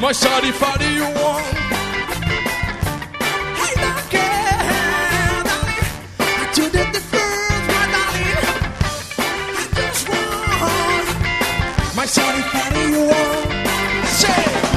My shawty fatty you want. Hey, darling. I do the difference, my darling. I just want my sorry you want. Say.